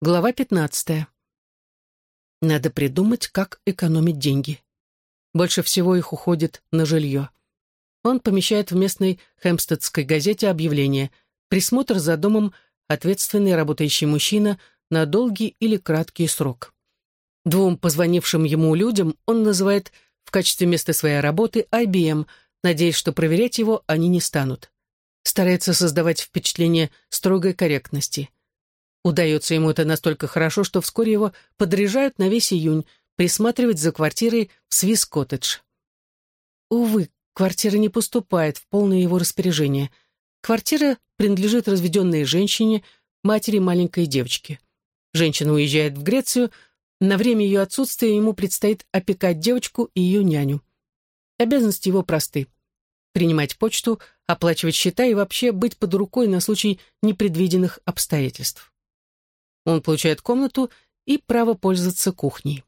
Глава 15. Надо придумать, как экономить деньги. Больше всего их уходит на жилье. Он помещает в местной хемстедской газете объявление «Присмотр за домом ответственный работающий мужчина на долгий или краткий срок». Двум позвонившим ему людям он называет в качестве места своей работы IBM, надеясь, что проверять его они не станут. Старается создавать впечатление строгой корректности – Удается ему это настолько хорошо, что вскоре его подряжают на весь июнь присматривать за квартирой в Свис-коттедж. Увы, квартира не поступает в полное его распоряжение. Квартира принадлежит разведенной женщине, матери маленькой девочки. Женщина уезжает в Грецию, на время ее отсутствия ему предстоит опекать девочку и ее няню. Обязанности его просты. Принимать почту, оплачивать счета и вообще быть под рукой на случай непредвиденных обстоятельств. Он получает комнату и право пользоваться кухней.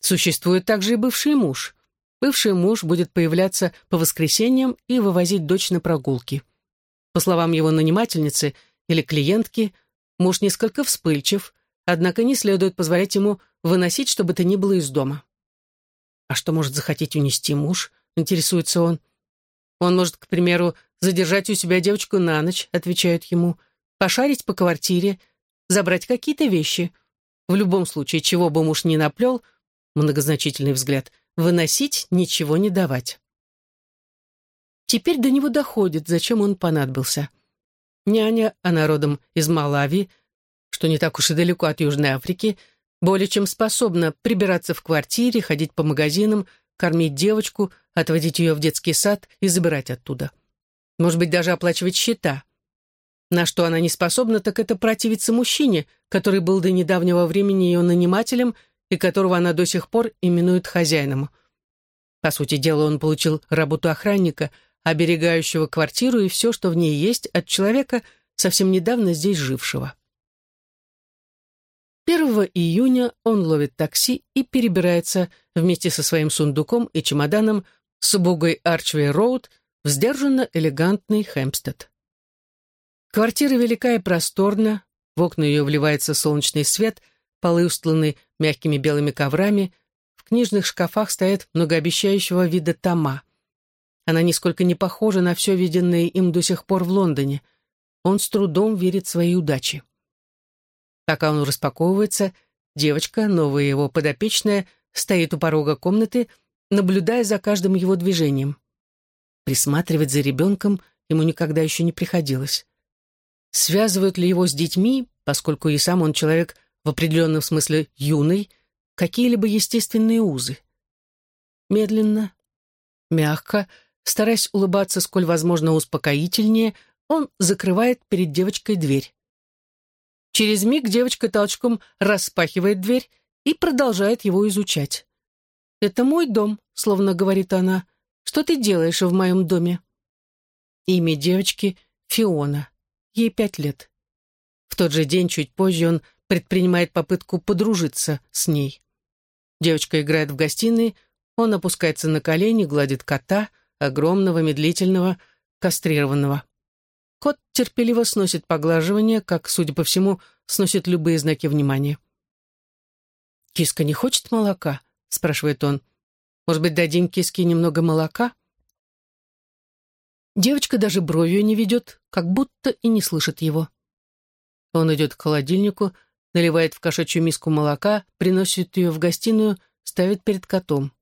Существует также и бывший муж. Бывший муж будет появляться по воскресеньям и вывозить дочь на прогулки. По словам его нанимательницы или клиентки, муж несколько вспыльчив, однако не следует позволять ему выносить что бы то ни было из дома. А что может захотеть унести муж, интересуется он. Он может, к примеру, задержать у себя девочку на ночь, отвечают ему, пошарить по квартире, забрать какие-то вещи. В любом случае, чего бы муж ни наплел, многозначительный взгляд, выносить, ничего не давать. Теперь до него доходит, зачем он понадобился. Няня, она родом из Малави, что не так уж и далеко от Южной Африки, более чем способна прибираться в квартире, ходить по магазинам, кормить девочку, отводить ее в детский сад и забирать оттуда. Может быть, даже оплачивать счета. На что она не способна, так это противиться мужчине, который был до недавнего времени ее нанимателем и которого она до сих пор именует хозяином. По сути дела, он получил работу охранника, оберегающего квартиру и все, что в ней есть, от человека, совсем недавно здесь жившего. 1 июня он ловит такси и перебирается вместе со своим сундуком и чемоданом с убогой Арчвей-Роуд в сдержанно элегантный Хэмпстед. Квартира велика и просторна, в окна ее вливается солнечный свет, полы устланы мягкими белыми коврами, в книжных шкафах стоят многообещающего вида тома. Она нисколько не похожа на все виденное им до сих пор в Лондоне. Он с трудом верит своей удаче. Пока он распаковывается, девочка, новая его подопечная, стоит у порога комнаты, наблюдая за каждым его движением. Присматривать за ребенком ему никогда еще не приходилось. Связывают ли его с детьми, поскольку и сам он человек в определенном смысле юный, какие-либо естественные узы? Медленно, мягко, стараясь улыбаться сколь возможно успокоительнее, он закрывает перед девочкой дверь. Через миг девочка толчком распахивает дверь и продолжает его изучать. «Это мой дом», — словно говорит она. «Что ты делаешь в моем доме?» Имя девочки — Фиона. Ей пять лет. В тот же день, чуть позже, он предпринимает попытку подружиться с ней. Девочка играет в гостиной, он опускается на колени, гладит кота, огромного, медлительного, кастрированного. Кот терпеливо сносит поглаживание, как, судя по всему, сносит любые знаки внимания. «Киска не хочет молока?» — спрашивает он. «Может быть, дадим киске немного молока?» Девочка даже бровью не ведет, как будто и не слышит его. Он идет к холодильнику, наливает в кошачью миску молока, приносит ее в гостиную, ставит перед котом.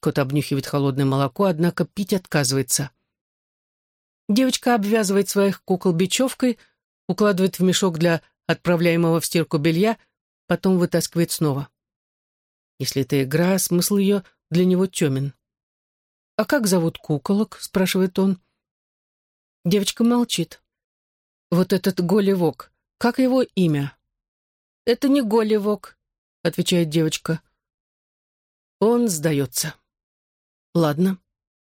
Кот обнюхивает холодное молоко, однако пить отказывается. Девочка обвязывает своих кукол бечевкой, укладывает в мешок для отправляемого в стирку белья, потом вытаскивает снова. Если это игра, смысл ее для него темен. «А как зовут куколок?» — спрашивает он. Девочка молчит. «Вот этот Голливок, как его имя?» «Это не Голливок», — отвечает девочка. Он сдается. «Ладно,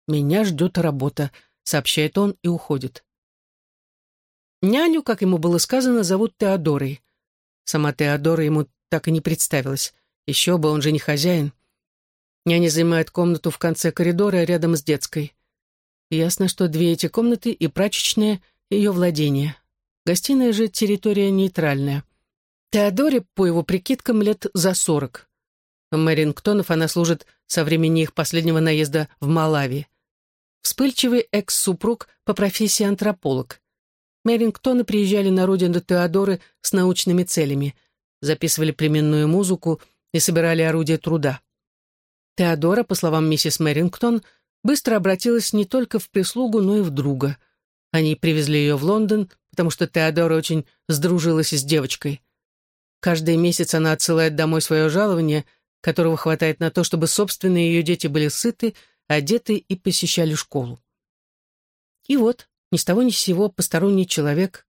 меня ждет работа», — сообщает он и уходит. Няню, как ему было сказано, зовут Теодорой. Сама Теодора ему так и не представилась. Еще бы, он же не хозяин. Няня занимает комнату в конце коридора рядом с детской. Ясно, что две эти комнаты и прачечная — ее владение. Гостиная же — территория нейтральная. Теодоре, по его прикидкам, лет за сорок. Мэрингтонов она служит со времени их последнего наезда в Малави. Вспыльчивый экс-супруг по профессии антрополог. Мэрингтоны приезжали на родину Теодоры с научными целями, записывали племенную музыку и собирали орудия труда. Теодора, по словам миссис Мэрингтон, быстро обратилась не только в прислугу, но и в друга. Они привезли ее в Лондон, потому что Теодора очень сдружилась с девочкой. Каждый месяц она отсылает домой свое жалование, которого хватает на то, чтобы собственные ее дети были сыты, одеты и посещали школу. И вот, ни с того ни с сего, посторонний человек,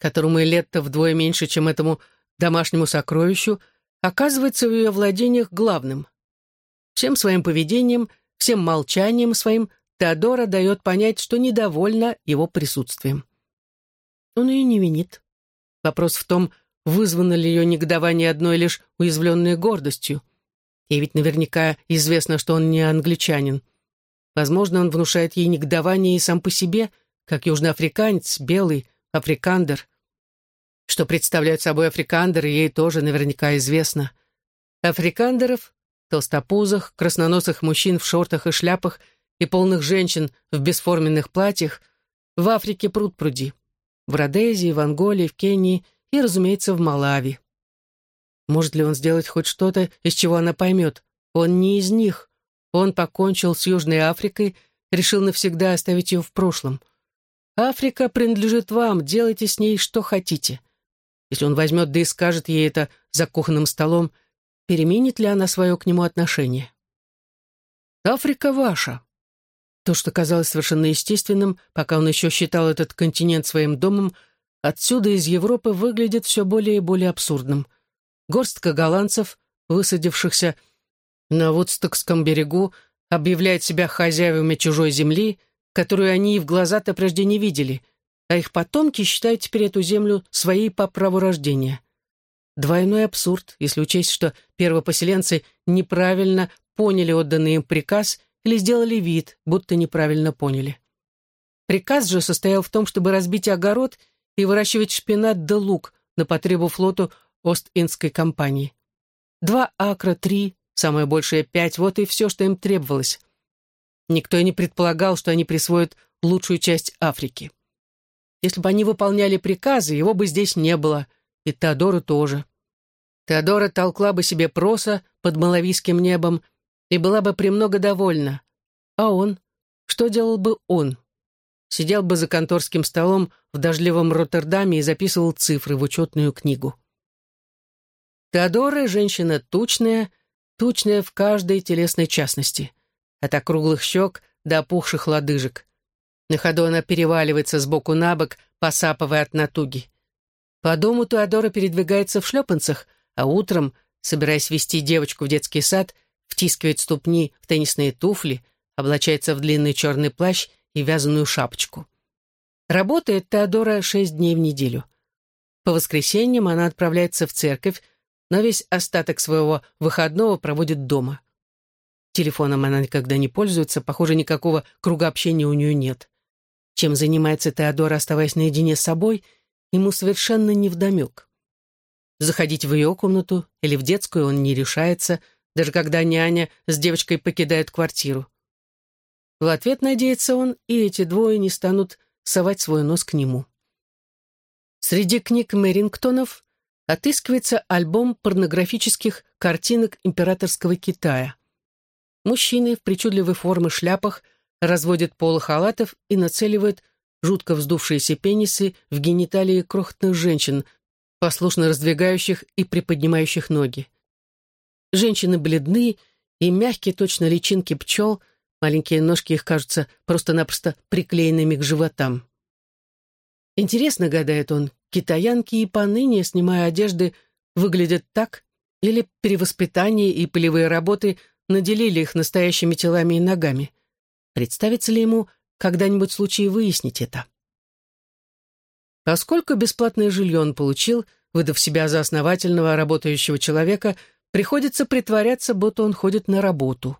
которому и лет-то вдвое меньше, чем этому домашнему сокровищу, оказывается в ее владениях главным. Всем своим поведением, всем молчанием своим Теодора дает понять, что недовольна его присутствием. Он ее не винит. Вопрос в том, вызвано ли ее негодование одной лишь уязвленной гордостью. Ей ведь наверняка известно, что он не англичанин. Возможно, он внушает ей негодование и сам по себе, как южноафриканец, белый, африкандер. Что представляют собой африкандеры, ей тоже наверняка известно. Африкандеров, толстопузых, красноносых мужчин в шортах и шляпах и полных женщин в бесформенных платьях в Африке пруд пруди. В Родезии, в Анголе, в Кении и, разумеется, в Малави. Может ли он сделать хоть что-то, из чего она поймет? Он не из них. Он покончил с Южной Африкой, решил навсегда оставить ее в прошлом. Африка принадлежит вам, делайте с ней что хотите. Если он возьмет да и скажет ей это за кухонным столом, переменит ли она свое к нему отношение? Африка ваша. То, что казалось совершенно естественным, пока он еще считал этот континент своим домом, Отсюда из Европы выглядит все более и более абсурдным. Горстка голландцев, высадившихся на Вудстокском берегу, объявляет себя хозяевами чужой земли, которую они и в глаза-то прежде не видели, а их потомки считают теперь эту землю своей по праву рождения. Двойной абсурд, если учесть, что первопоселенцы неправильно поняли отданный им приказ или сделали вид, будто неправильно поняли. Приказ же состоял в том, чтобы разбить огород – и выращивать шпинат да лук на потребу флоту Ост-Индской компании. Два акра, три, самое большее пять, вот и все, что им требовалось. Никто и не предполагал, что они присвоят лучшую часть Африки. Если бы они выполняли приказы, его бы здесь не было, и Теодора тоже. Теодора толкла бы себе проса под малавийским небом и была бы премного довольна. А он? Что делал бы он? сидел бы за конторским столом в дождливом Роттердаме и записывал цифры в учетную книгу. Теодора — женщина тучная, тучная в каждой телесной частности, от округлых щек до опухших лодыжек. На ходу она переваливается с боку на бок, посапывая от натуги. По дому Теодора передвигается в шлепанцах, а утром, собираясь вести девочку в детский сад, втискивает ступни в теннисные туфли, облачается в длинный черный плащ и вязаную шапочку. Работает Теодора шесть дней в неделю. По воскресеньям она отправляется в церковь, но весь остаток своего выходного проводит дома. Телефоном она никогда не пользуется, похоже, никакого круга общения у нее нет. Чем занимается Теодора, оставаясь наедине с собой, ему совершенно невдомек. Заходить в ее комнату или в детскую он не решается, даже когда няня с девочкой покидает квартиру. В ответ, надеется он, и эти двое не станут совать свой нос к нему. Среди книг Мэрингтонов отыскивается альбом порнографических картинок императорского Китая. Мужчины в причудливой формы шляпах разводят полы халатов и нацеливают жутко вздувшиеся пенисы в гениталии крохотных женщин, послушно раздвигающих и приподнимающих ноги. Женщины бледны и мягкие, точно личинки пчел – Маленькие ножки их кажутся просто-напросто приклеенными к животам. Интересно, гадает он, китаянки и поныне, снимая одежды, выглядят так, или перевоспитание и полевые работы наделили их настоящими телами и ногами. Представится ли ему когда-нибудь случай выяснить это? Поскольку бесплатное жилье он получил, выдав себя за основательного работающего человека, приходится притворяться, будто он ходит на работу.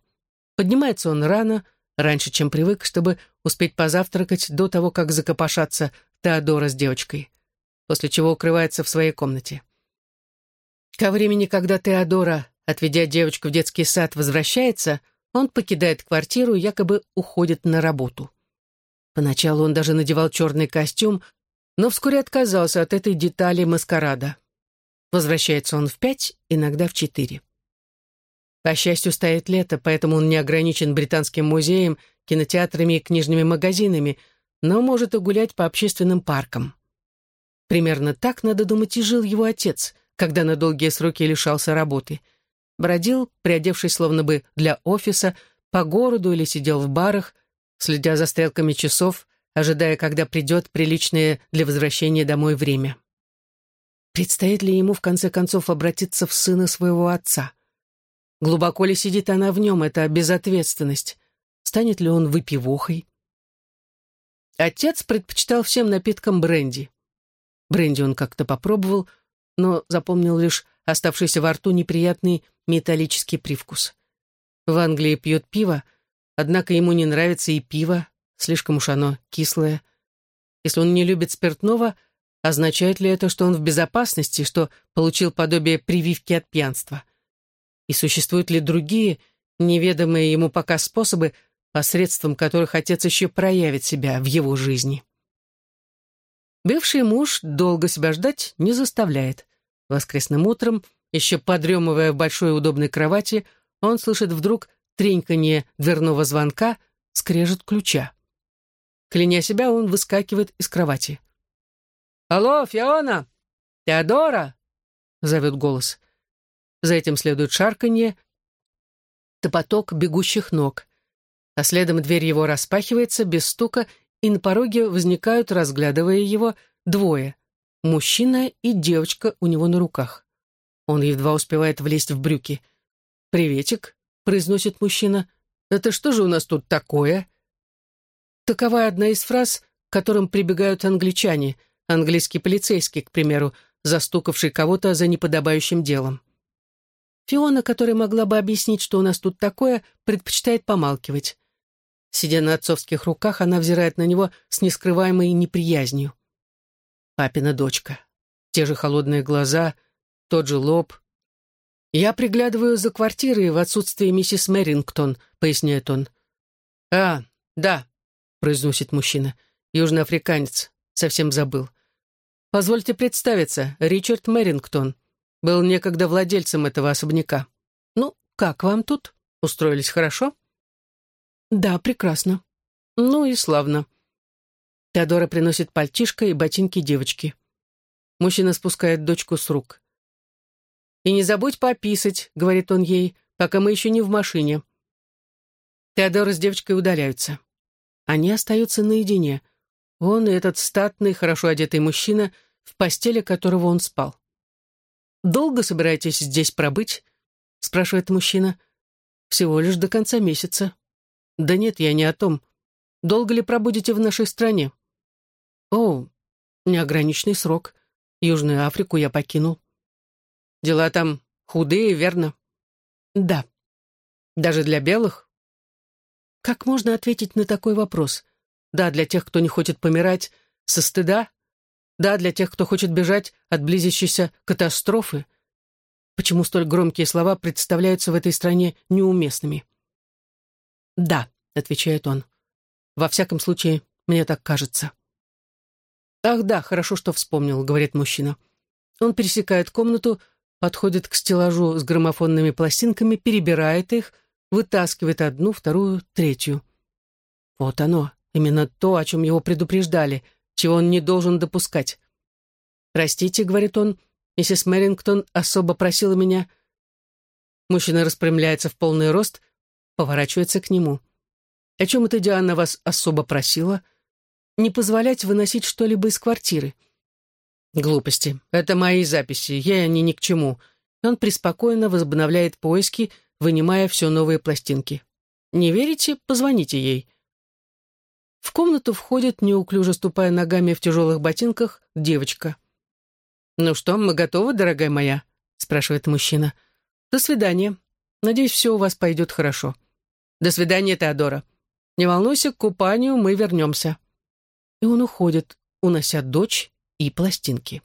Поднимается он рано, раньше, чем привык, чтобы успеть позавтракать до того, как закопошатся Теодора с девочкой, после чего укрывается в своей комнате. Ко времени, когда Теодора, отведя девочку в детский сад, возвращается, он покидает квартиру и якобы уходит на работу. Поначалу он даже надевал черный костюм, но вскоре отказался от этой детали маскарада. Возвращается он в пять, иногда в четыре. По счастью, стоит лето, поэтому он не ограничен британским музеем, кинотеатрами и книжными магазинами, но может и гулять по общественным паркам. Примерно так, надо думать, и жил его отец, когда на долгие сроки лишался работы. Бродил, приодевшись словно бы для офиса, по городу или сидел в барах, следя за стрелками часов, ожидая, когда придет приличное для возвращения домой время. Предстоит ли ему, в конце концов, обратиться в сына своего отца? Глубоко ли сидит она в нем, эта безответственность? Станет ли он выпивохой? Отец предпочитал всем напиткам бренди. Бренди он как-то попробовал, но запомнил лишь оставшийся во рту неприятный металлический привкус. В Англии пьет пиво, однако ему не нравится и пиво, слишком уж оно кислое. Если он не любит спиртного, означает ли это, что он в безопасности, что получил подобие прививки от пьянства? И существуют ли другие, неведомые ему пока способы, посредством которых отец еще проявит себя в его жизни? Бывший муж долго себя ждать не заставляет. Воскресным утром, еще подремывая в большой удобной кровати, он слышит вдруг треньканье дверного звонка, скрежет ключа. Кляня себя, он выскакивает из кровати. «Алло, Фиона! Теодора!» — зовет голос. За этим следует шарканье, топоток бегущих ног. А следом дверь его распахивается без стука, и на пороге возникают, разглядывая его, двое — мужчина и девочка у него на руках. Он едва успевает влезть в брюки. «Приветик», — произносит мужчина. «Это что же у нас тут такое?» Такова одна из фраз, к которым прибегают англичане, английский полицейский, к примеру, застукавший кого-то за неподобающим делом. Фиона, которая могла бы объяснить, что у нас тут такое, предпочитает помалкивать. Сидя на отцовских руках, она взирает на него с нескрываемой неприязнью. Папина дочка. Те же холодные глаза, тот же лоб. «Я приглядываю за квартирой в отсутствие миссис Мэрингтон», — поясняет он. «А, да», произносит мужчина. Южноафриканец. Совсем забыл. Позвольте представиться, Ричард Мэрингтон. Был некогда владельцем этого особняка. Ну, как вам тут? Устроились хорошо? Да, прекрасно. Ну и славно. Теодора приносит пальтишко и ботинки девочки. Мужчина спускает дочку с рук. «И не забудь пописать», — говорит он ей, — «пока мы еще не в машине». Теодора с девочкой удаляются. Они остаются наедине. Он и этот статный, хорошо одетый мужчина, в постели которого он спал. «Долго собираетесь здесь пробыть?» — спрашивает мужчина. «Всего лишь до конца месяца». «Да нет, я не о том. Долго ли пробудете в нашей стране?» «О, неограниченный срок. Южную Африку я покинул». «Дела там худые, верно?» «Да». «Даже для белых?» Как можно ответить на такой вопрос? Да, для тех, кто не хочет помирать со стыда? Да, для тех, кто хочет бежать от близящейся катастрофы? Почему столь громкие слова представляются в этой стране неуместными? «Да», — отвечает он. «Во всяком случае, мне так кажется». «Ах да, хорошо, что вспомнил», — говорит мужчина. Он пересекает комнату, подходит к стеллажу с граммофонными пластинками, перебирает их, вытаскивает одну, вторую, третью. Вот оно, именно то, о чем его предупреждали, чего он не должен допускать. «Простите», — говорит он, — «миссис Мэрингтон особо просила меня...» Мужчина распрямляется в полный рост, поворачивается к нему. «О чем это Диана вас особо просила? Не позволять выносить что-либо из квартиры». «Глупости. Это мои записи, ей они ни к чему». Он преспокойно возобновляет поиски, вынимая все новые пластинки. «Не верите? Позвоните ей». В комнату входит, неуклюже ступая ногами в тяжелых ботинках, девочка. «Ну что, мы готовы, дорогая моя?» — спрашивает мужчина. «До свидания. Надеюсь, все у вас пойдет хорошо. До свидания, Теодора. Не волнуйся, к купанию мы вернемся». И он уходит, унося дочь и пластинки.